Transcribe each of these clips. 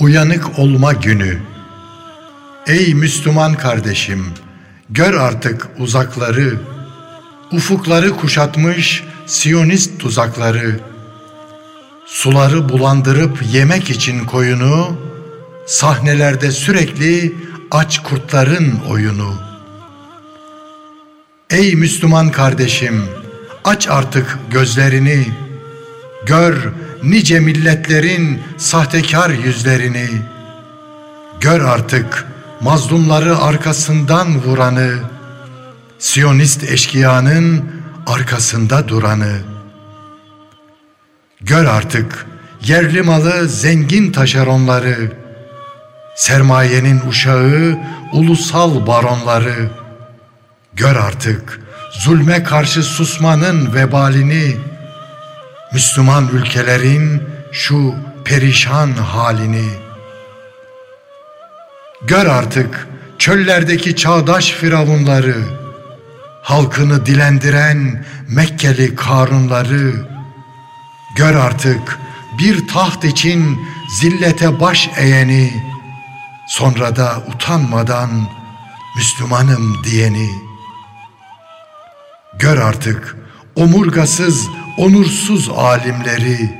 Uyanık olma günü. Ey Müslüman kardeşim, gör artık uzakları, ufukları kuşatmış Siyonist tuzakları. Suları bulandırıp yemek için koyunu, sahnelerde sürekli aç kurtların oyunu. Ey Müslüman kardeşim, aç artık gözlerini, gör nice milletlerin sahtekar yüzlerini. Gör artık mazlumları arkasından vuranı, Siyonist eşkıyanın arkasında duranı. Gör artık yerli malı zengin taşeronları, sermayenin uşağı ulusal baronları. Gör artık zulme karşı susmanın vebalini, Müslüman ülkelerin şu perişan halini. Gör artık çöllerdeki çağdaş firavunları, halkını dilendiren Mekkeli Karunları. Gör artık bir taht için zillete baş eğeni, sonra da utanmadan Müslümanım diyeni. Gör artık omurgasız onursuz alimleri,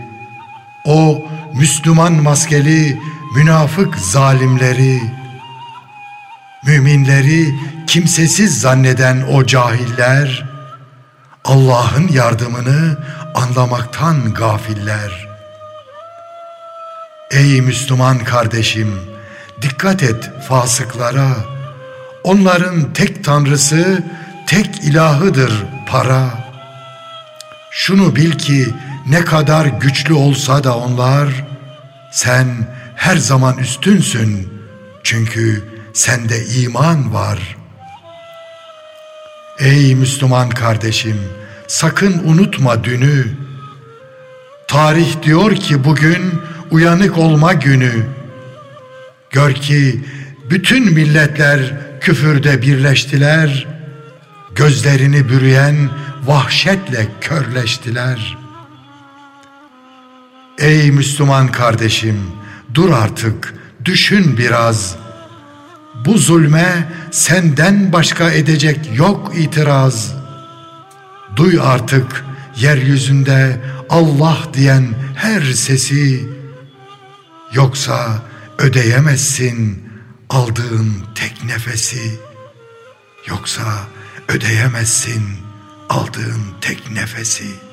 o Müslüman maskeli münafık zalimleri, müminleri kimsesiz zanneden o cahiller, Allah'ın yardımını anlamaktan gafiller. Ey Müslüman kardeşim, dikkat et fasıklara, onların tek tanrısı, tek ilahıdır para.'' Şunu bil ki ne kadar güçlü olsa da onlar, sen her zaman üstünsün çünkü sende iman var. Ey Müslüman kardeşim, sakın unutma dünü. Tarih diyor ki bugün uyanık olma günü. Gör ki bütün milletler küfürde birleştiler. Gözlerini bürüyen vahşetle körleştiler. Ey Müslüman kardeşim, dur artık, düşün biraz. Bu zulme senden başka edecek yok itiraz. Duy artık yeryüzünde Allah diyen her sesi. Yoksa ödeyemezsin aldığın tek nefesi. Yoksa ödeyemezsin aldığın tek nefesi